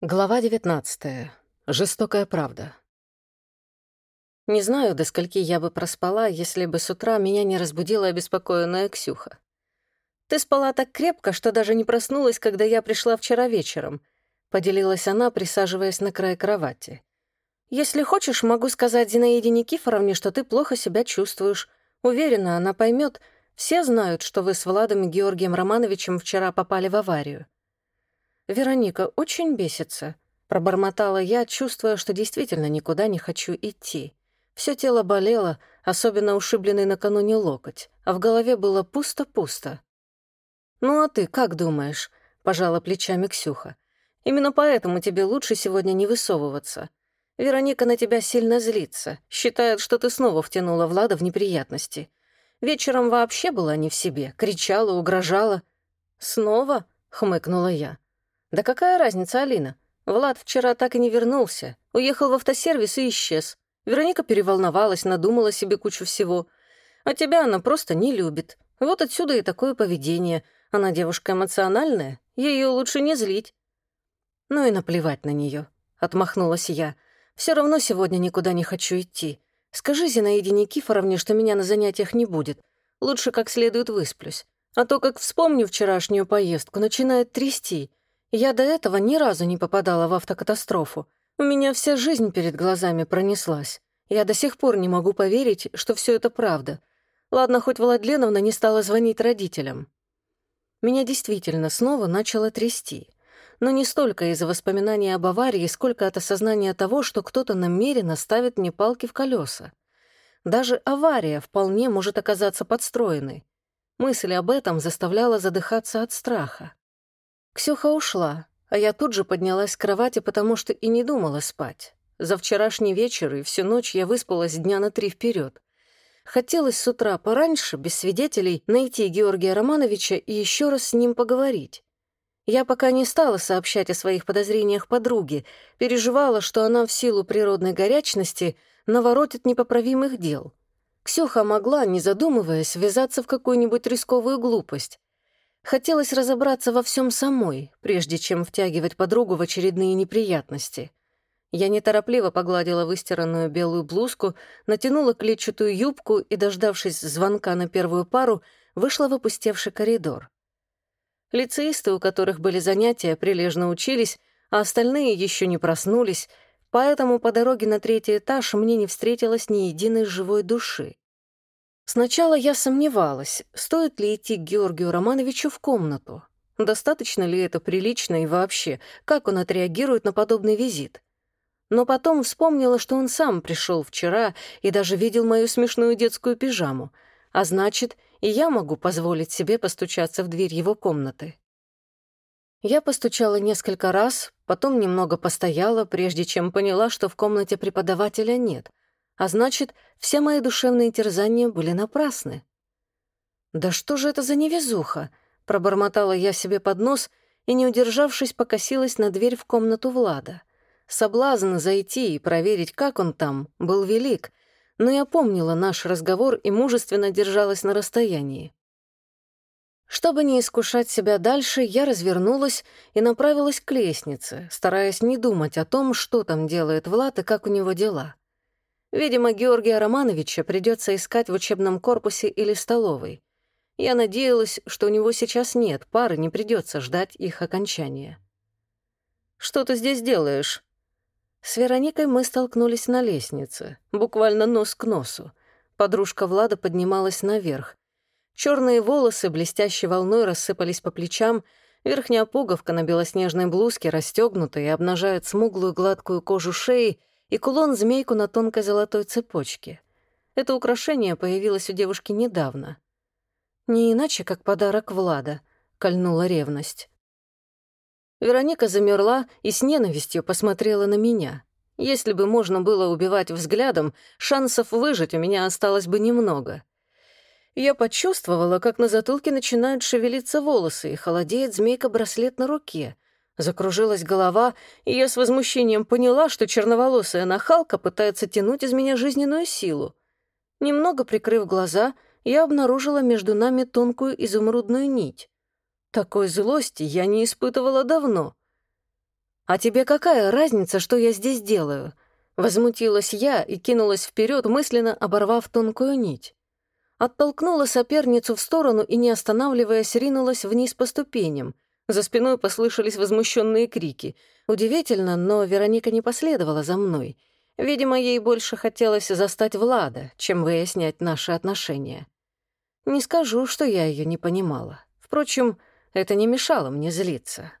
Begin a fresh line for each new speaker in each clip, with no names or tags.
Глава 19. Жестокая правда. Не знаю, до скольки я бы проспала, если бы с утра меня не разбудила обеспокоенная Ксюха. «Ты спала так крепко, что даже не проснулась, когда я пришла вчера вечером», — поделилась она, присаживаясь на край кровати. «Если хочешь, могу сказать Зинаиде Никифоровне, что ты плохо себя чувствуешь. Уверена, она поймет. Все знают, что вы с Владом и Георгием Романовичем вчера попали в аварию». «Вероника очень бесится», — пробормотала я, чувствуя, что действительно никуда не хочу идти. Все тело болело, особенно ушибленный накануне локоть, а в голове было пусто-пусто. «Ну а ты как думаешь?» — пожала плечами Ксюха. «Именно поэтому тебе лучше сегодня не высовываться. Вероника на тебя сильно злится, считает, что ты снова втянула Влада в неприятности. Вечером вообще была не в себе, кричала, угрожала». «Снова?» — хмыкнула я. «Да какая разница, Алина? Влад вчера так и не вернулся. Уехал в автосервис и исчез. Вероника переволновалась, надумала себе кучу всего. А тебя она просто не любит. Вот отсюда и такое поведение. Она девушка эмоциональная, ее лучше не злить». «Ну и наплевать на нее, отмахнулась я. Все равно сегодня никуда не хочу идти. Скажи Зинаиде Никифоровне, что меня на занятиях не будет. Лучше как следует высплюсь. А то, как вспомню вчерашнюю поездку, начинает трясти. Я до этого ни разу не попадала в автокатастрофу. У меня вся жизнь перед глазами пронеслась. Я до сих пор не могу поверить, что все это правда. Ладно, хоть Владленовна не стала звонить родителям. Меня действительно снова начало трясти. Но не столько из-за воспоминаний об аварии, сколько от осознания того, что кто-то намеренно ставит мне палки в колеса. Даже авария вполне может оказаться подстроенной. Мысль об этом заставляла задыхаться от страха. Ксюха ушла, а я тут же поднялась с кровати, потому что и не думала спать. За вчерашний вечер и всю ночь я выспалась дня на три вперед. Хотелось с утра пораньше, без свидетелей, найти Георгия Романовича и еще раз с ним поговорить. Я пока не стала сообщать о своих подозрениях подруге, переживала, что она в силу природной горячности наворотит непоправимых дел. Ксюха могла, не задумываясь, ввязаться в какую-нибудь рисковую глупость, Хотелось разобраться во всем самой, прежде чем втягивать подругу в очередные неприятности. Я неторопливо погладила выстиранную белую блузку, натянула клетчатую юбку и, дождавшись звонка на первую пару, вышла в опустевший коридор. Лицеисты, у которых были занятия, прилежно учились, а остальные еще не проснулись, поэтому по дороге на третий этаж мне не встретилось ни единой живой души. Сначала я сомневалась, стоит ли идти к Георгию Романовичу в комнату. Достаточно ли это прилично и вообще, как он отреагирует на подобный визит? Но потом вспомнила, что он сам пришел вчера и даже видел мою смешную детскую пижаму, а значит, и я могу позволить себе постучаться в дверь его комнаты. Я постучала несколько раз, потом немного постояла, прежде чем поняла, что в комнате преподавателя нет, а значит, все мои душевные терзания были напрасны. «Да что же это за невезуха?» — пробормотала я себе под нос и, не удержавшись, покосилась на дверь в комнату Влада. Соблазн зайти и проверить, как он там, был велик, но я помнила наш разговор и мужественно держалась на расстоянии. Чтобы не искушать себя дальше, я развернулась и направилась к лестнице, стараясь не думать о том, что там делает Влад и как у него дела. Видимо, Георгия Романовича придется искать в учебном корпусе или столовой. Я надеялась, что у него сейчас нет пары, не придется ждать их окончания. «Что ты здесь делаешь?» С Вероникой мы столкнулись на лестнице, буквально нос к носу. Подружка Влада поднималась наверх. Черные волосы блестящей волной рассыпались по плечам, верхняя пуговка на белоснежной блузке расстегнута и обнажает смуглую гладкую кожу шеи и кулон-змейку на тонкой золотой цепочке. Это украшение появилось у девушки недавно. Не иначе, как подарок Влада, кольнула ревность. Вероника замерла и с ненавистью посмотрела на меня. Если бы можно было убивать взглядом, шансов выжить у меня осталось бы немного. Я почувствовала, как на затылке начинают шевелиться волосы и холодеет змейка-браслет на руке — Закружилась голова, и я с возмущением поняла, что черноволосая нахалка пытается тянуть из меня жизненную силу. Немного прикрыв глаза, я обнаружила между нами тонкую изумрудную нить. Такой злости я не испытывала давно. «А тебе какая разница, что я здесь делаю?» Возмутилась я и кинулась вперед, мысленно оборвав тонкую нить. Оттолкнула соперницу в сторону и, не останавливаясь, ринулась вниз по ступеням. За спиной послышались возмущенные крики. Удивительно, но Вероника не последовала за мной. Видимо, ей больше хотелось застать Влада, чем выяснять наши отношения. Не скажу, что я ее не понимала. Впрочем, это не мешало мне злиться.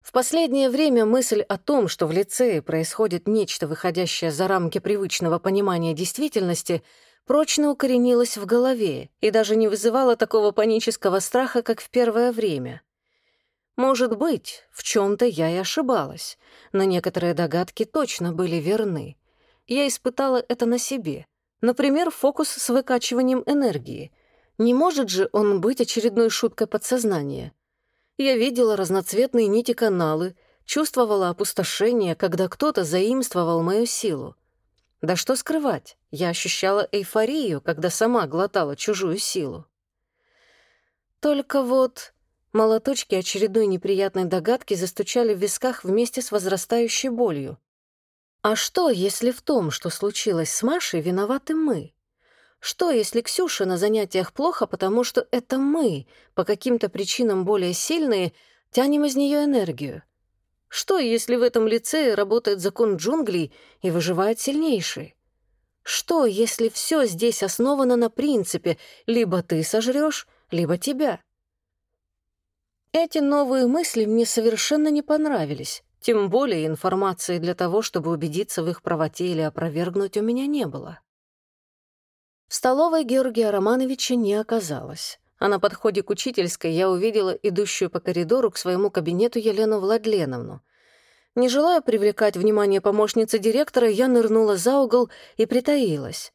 В последнее время мысль о том, что в лицее происходит нечто, выходящее за рамки привычного понимания действительности, прочно укоренилась в голове и даже не вызывала такого панического страха, как в первое время. Может быть, в чем то я и ошибалась, но некоторые догадки точно были верны. Я испытала это на себе — Например, фокус с выкачиванием энергии. Не может же он быть очередной шуткой подсознания. Я видела разноцветные нити-каналы, чувствовала опустошение, когда кто-то заимствовал мою силу. Да что скрывать, я ощущала эйфорию, когда сама глотала чужую силу. Только вот молоточки очередной неприятной догадки застучали в висках вместе с возрастающей болью. А что, если в том, что случилось с Машей, виноваты мы? Что, если Ксюша на занятиях плохо, потому что это мы, по каким-то причинам более сильные, тянем из нее энергию? Что, если в этом лицее работает закон джунглей и выживает сильнейший? Что, если все здесь основано на принципе «либо ты сожрешь, либо тебя»? Эти новые мысли мне совершенно не понравились. Тем более информации для того, чтобы убедиться в их правоте или опровергнуть, у меня не было. В столовой Георгия Романовича не оказалось, а на подходе к учительской я увидела идущую по коридору к своему кабинету Елену Владленовну. Не желая привлекать внимание помощницы директора, я нырнула за угол и притаилась.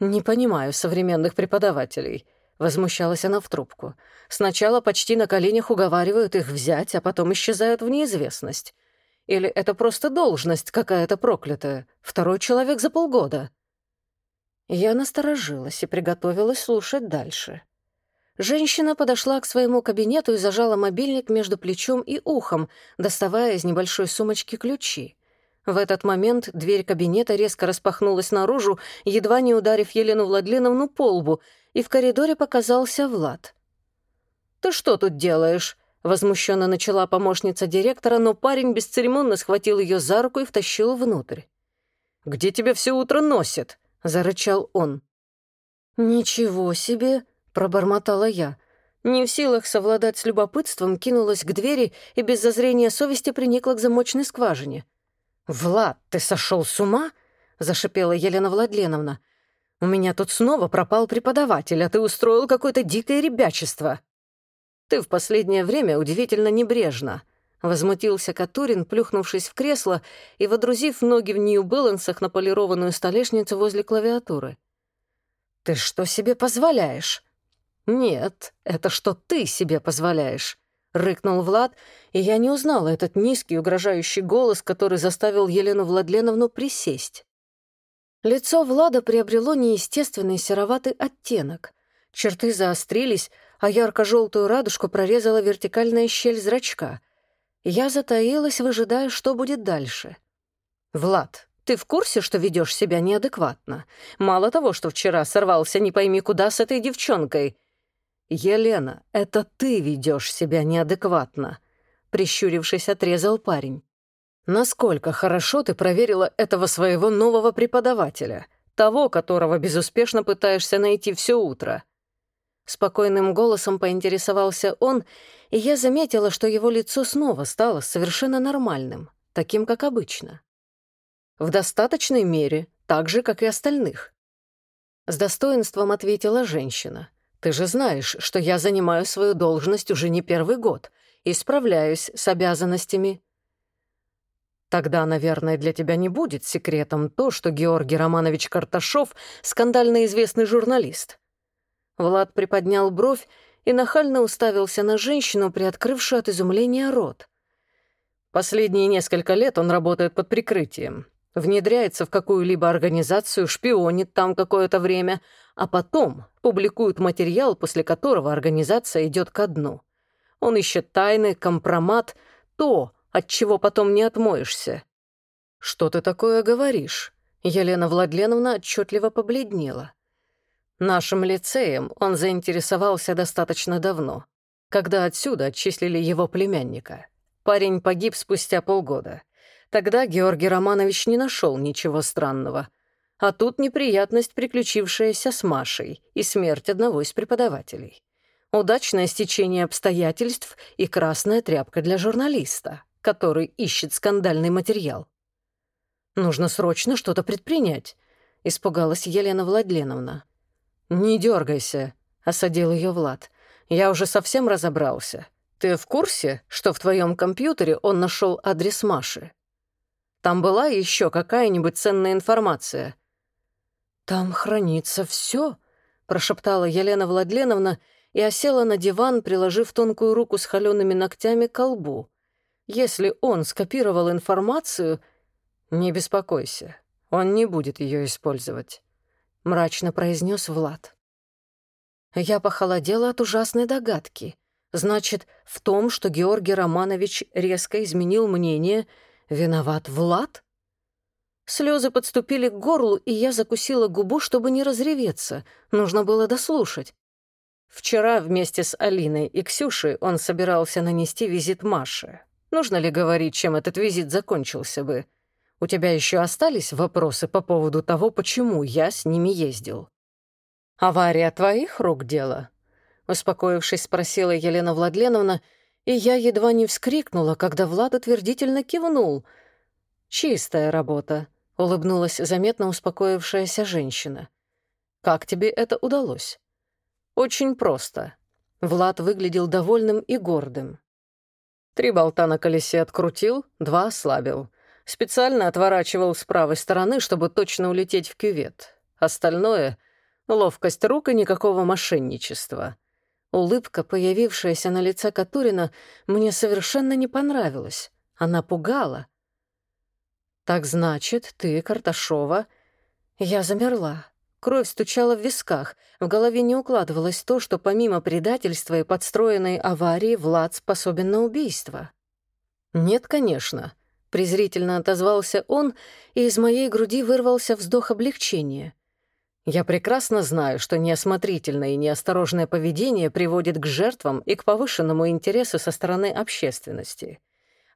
«Не понимаю современных преподавателей», — возмущалась она в трубку. «Сначала почти на коленях уговаривают их взять, а потом исчезают в неизвестность. Или это просто должность какая-то проклятая? Второй человек за полгода?» Я насторожилась и приготовилась слушать дальше. Женщина подошла к своему кабинету и зажала мобильник между плечом и ухом, доставая из небольшой сумочки ключи. В этот момент дверь кабинета резко распахнулась наружу, едва не ударив Елену Владленовну по лбу, и в коридоре показался Влад. «Ты что тут делаешь?» — возмущенно начала помощница директора, но парень бесцеремонно схватил ее за руку и втащил внутрь. «Где тебя все утро носит?» — зарычал он. «Ничего себе!» — пробормотала я. Не в силах совладать с любопытством, кинулась к двери и без зазрения совести приникла к замочной скважине. «Влад, ты сошел с ума?» — зашипела Елена Владленовна. У меня тут снова пропал преподаватель, а ты устроил какое-то дикое ребячество. Ты в последнее время удивительно небрежно. Возмутился Катурин, плюхнувшись в кресло и водрузив ноги в Нью-Бэлансах на полированную столешницу возле клавиатуры. «Ты что себе позволяешь?» «Нет, это что ты себе позволяешь», — рыкнул Влад, и я не узнала этот низкий, угрожающий голос, который заставил Елену Владленовну присесть. Лицо Влада приобрело неестественный сероватый оттенок. Черты заострились, а ярко-желтую радужку прорезала вертикальная щель зрачка. Я затаилась, выжидая, что будет дальше. «Влад, ты в курсе, что ведешь себя неадекватно? Мало того, что вчера сорвался не пойми куда с этой девчонкой. Елена, это ты ведешь себя неадекватно», — прищурившись, отрезал парень. Насколько хорошо ты проверила этого своего нового преподавателя, того, которого безуспешно пытаешься найти все утро?» Спокойным голосом поинтересовался он, и я заметила, что его лицо снова стало совершенно нормальным, таким, как обычно. В достаточной мере, так же, как и остальных. С достоинством ответила женщина. «Ты же знаешь, что я занимаю свою должность уже не первый год и справляюсь с обязанностями Тогда, наверное, для тебя не будет секретом то, что Георгий Романович Карташов — скандально известный журналист. Влад приподнял бровь и нахально уставился на женщину, приоткрывшую от изумления рот. Последние несколько лет он работает под прикрытием, внедряется в какую-либо организацию, шпионит там какое-то время, а потом публикует материал, после которого организация идет ко дну. Он ищет тайны, компромат, то, от чего потом не отмоешься». «Что ты такое говоришь?» Елена Владленовна отчетливо побледнела. Нашим лицеем он заинтересовался достаточно давно, когда отсюда отчислили его племянника. Парень погиб спустя полгода. Тогда Георгий Романович не нашел ничего странного. А тут неприятность, приключившаяся с Машей, и смерть одного из преподавателей. Удачное стечение обстоятельств и красная тряпка для журналиста, который ищет скандальный материал. «Нужно срочно что-то предпринять», — испугалась Елена Владленовна. «Не дергайся», — осадил ее Влад. «Я уже совсем разобрался. Ты в курсе, что в твоем компьютере он нашел адрес Маши? Там была еще какая-нибудь ценная информация?» «Там хранится все, прошептала Елена Владленовна и осела на диван, приложив тонкую руку с холеными ногтями к лбу. «Если он скопировал информацию...» «Не беспокойся, он не будет ее использовать», — мрачно произнес Влад. Я похолодела от ужасной догадки. Значит, в том, что Георгий Романович резко изменил мнение, виноват Влад? Слезы подступили к горлу, и я закусила губу, чтобы не разреветься. Нужно было дослушать. Вчера вместе с Алиной и Ксюшей он собирался нанести визит Маше. Нужно ли говорить, чем этот визит закончился бы? У тебя еще остались вопросы по поводу того, почему я с ними ездил? Авария твоих рук дело? Успокоившись, спросила Елена Владленовна, и я едва не вскрикнула, когда Влад утвердительно кивнул. «Чистая работа», — улыбнулась заметно успокоившаяся женщина. «Как тебе это удалось?» «Очень просто». Влад выглядел довольным и гордым. Три болта на колесе открутил, два ослабил. Специально отворачивал с правой стороны, чтобы точно улететь в кювет. Остальное — ловкость рук и никакого мошенничества. Улыбка, появившаяся на лице Катурина, мне совершенно не понравилась. Она пугала. «Так значит, ты, Карташова...» Я замерла. Кровь стучала в висках, в голове не укладывалось то, что помимо предательства и подстроенной аварии Влад способен на убийство. «Нет, конечно», — презрительно отозвался он, и из моей груди вырвался вздох облегчения. «Я прекрасно знаю, что неосмотрительное и неосторожное поведение приводит к жертвам и к повышенному интересу со стороны общественности.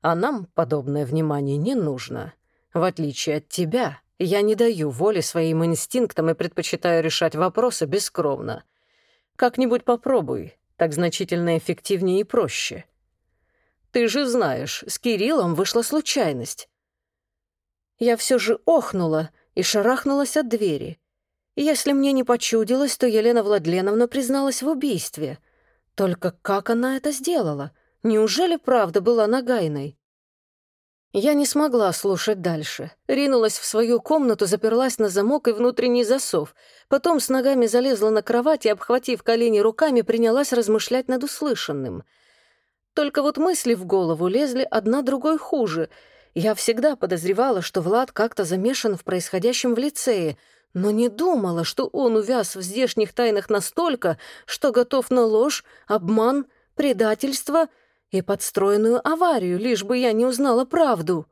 А нам подобное внимание не нужно. В отличие от тебя, я не даю воли своим инстинктам и предпочитаю решать вопросы бескровно. Как-нибудь попробуй, так значительно эффективнее и проще. Ты же знаешь, с Кириллом вышла случайность. Я все же охнула и шарахнулась от двери. Если мне не почудилось, то Елена Владленовна призналась в убийстве. Только как она это сделала? Неужели правда была нагайной? Я не смогла слушать дальше. Ринулась в свою комнату, заперлась на замок и внутренний засов. Потом с ногами залезла на кровать и, обхватив колени руками, принялась размышлять над услышанным. Только вот мысли в голову лезли одна другой хуже. Я всегда подозревала, что Влад как-то замешан в происходящем в лицее, но не думала, что он увяз в здешних тайнах настолько, что готов на ложь, обман, предательство — и подстроенную аварию, лишь бы я не узнала правду.